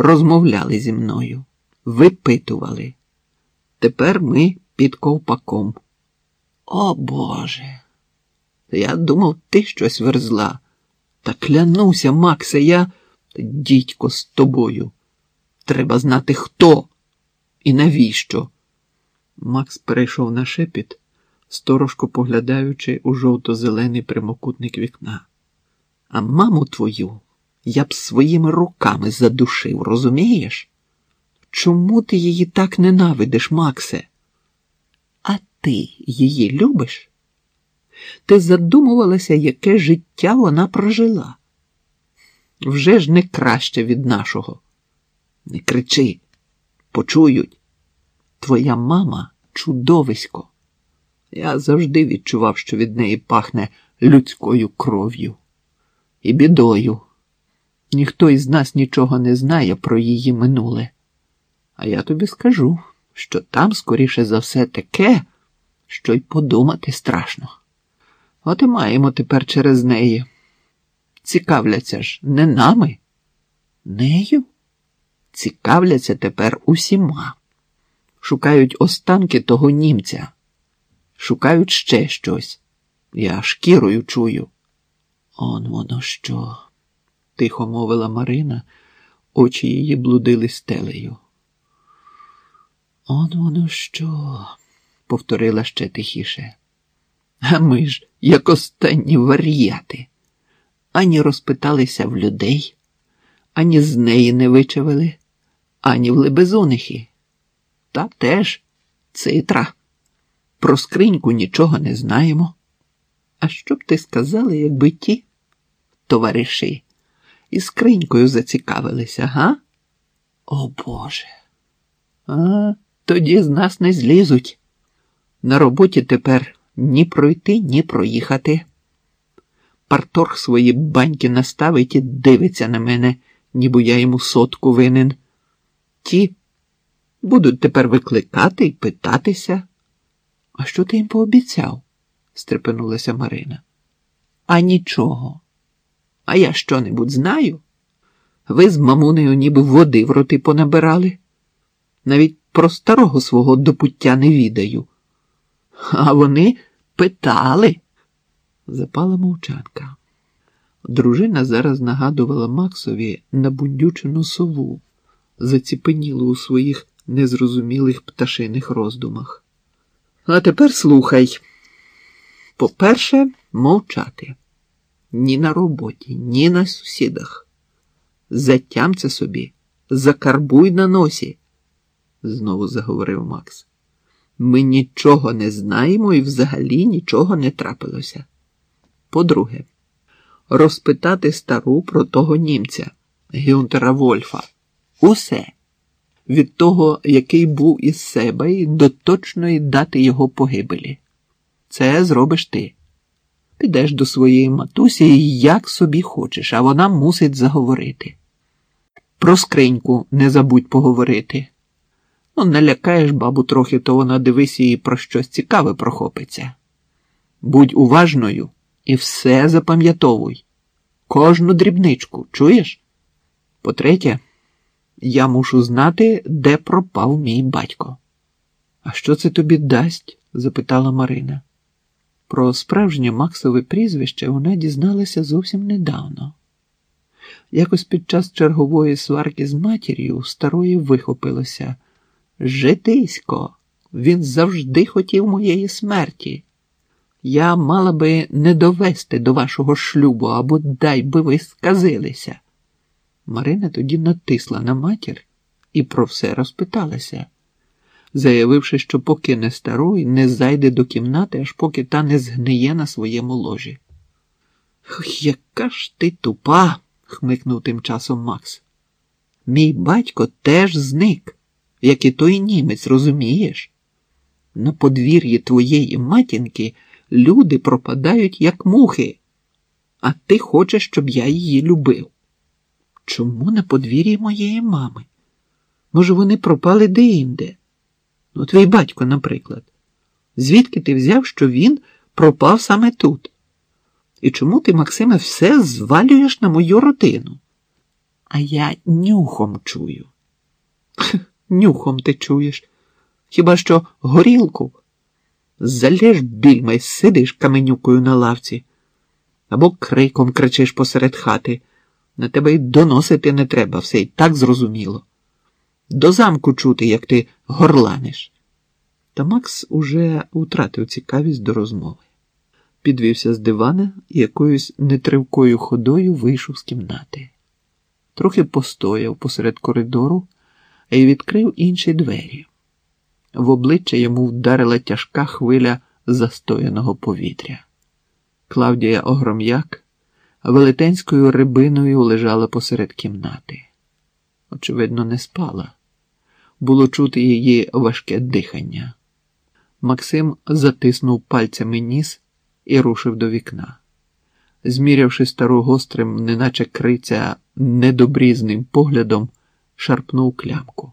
розмовляли зі мною, випитували. Тепер ми під ковпаком. О Боже. Я думав, ти щось верзла. Та клянуся, Максе, я дідько з тобою. Треба знати, хто і навіщо. Макс перейшов на шепіт, сторожко поглядаючи у жовто-зелений прямокутник вікна. А маму твою я б своїми руками задушив, розумієш? Чому ти її так ненавидиш, Максе? А ти її любиш? Ти задумувалася, яке життя вона прожила? Вже ж не краще від нашого. Не кричи, почують. Твоя мама чудовисько. Я завжди відчував, що від неї пахне людською кров'ю і бідою. Ніхто із нас нічого не знає про її минуле. А я тобі скажу, що там, скоріше за все, таке, що й подумати страшно. От і маємо тепер через неї. Цікавляться ж не нами, нею. Цікавляться тепер усіма. Шукають останки того німця, шукають ще щось. Я шкірою чую. Он воно що, тихо мовила Марина, очі її блудили стелею. Он воно що, повторила ще тихіше. А ми ж, як останні вар'яти, ані розпиталися в людей, ані з неї не вичавили, ані в лебезунихи. Та теж цитра. Про скриньку нічого не знаємо. А що б ти сказала, якби ті, товариші, із скринькою зацікавилися, га? О Боже. А тоді з нас не злізуть. На роботі тепер ні пройти, ні проїхати. Парторг свої баньки наставить і дивиться на мене, ніби я йому сотку винен. Ті будуть тепер викликати і питатися. А що ти їм пообіцяв? стрепенулася Марина. А нічого. А я що-небудь знаю? Ви з мамунею ніби води в роти понабирали. Навіть про старого свого допуття не відаю. А вони питали. Запала мовчанка. Дружина зараз нагадувала Максові набундючену сову, заціпенілу у своїх незрозумілих пташиних роздумах. А тепер слухай. По-перше, мовчати. Ні на роботі, ні на сусідах. Затямся собі, закарбуй на носі, знову заговорив Макс. Ми нічого не знаємо і взагалі нічого не трапилося. По-друге, розпитати стару про того німця, Гюнтера Вольфа. Усе від того, який був із себе, і до точної дати його погибелі. Це зробиш ти. Підеш до своєї матусі як собі хочеш, а вона мусить заговорити. Про скриньку не забудь поговорити. Ну, налякаєш бабу трохи, то вона дивись її про щось цікаве прохопиться. Будь уважною і все запам'ятовуй. Кожну дрібничку, чуєш? По-третє, я мушу знати, де пропав мій батько. А що це тобі дасть? запитала Марина. Про справжнє Максове прізвище вона дізналася зовсім недавно. Якось під час чергової сварки з матір'ю старої вихопилося. Житисько, він завжди хотів моєї смерті. Я мала би не довести до вашого шлюбу або дай би ви сказилися. Марина тоді натисла на матір і про все розпиталася, заявивши, що покине стару і не зайде до кімнати, аж поки та не згниє на своєму ложі. Яка ж ти тупа, хмикнув тим часом Макс. Мій батько теж зник, як і той німець, розумієш? На подвір'ї твоєї матінки люди пропадають, як мухи, а ти хочеш, щоб я її любив. Чому на подвір'ї моєї мами? Може, вони пропали де-інде? Ну, твій батько, наприклад. Звідки ти взяв, що він пропав саме тут? І чому ти, Максиме, все звалюєш на мою родину? А я нюхом чую. Нюхом ти чуєш. Хіба що горілку? Залєш більма й сидиш каменюкою на лавці, або криком кричиш посеред хати. На тебе й доносити не треба, все й так зрозуміло. До замку чути, як ти горланиш. Та Макс уже втратив цікавість до розмови. Підвівся з дивана і якоюсь нетривкою ходою вийшов з кімнати. Трохи постояв посеред коридору і відкрив інші двері. В обличчя йому вдарила тяжка хвиля застояного повітря. Клавдія Огром'як велетенською рибиною лежала посеред кімнати. Очевидно, не спала. Було чути її важке дихання. Максим затиснув пальцями ніс і рушив до вікна. Змірявши стару гострим, неначе криця недобрізним поглядом, шарпнув клямку.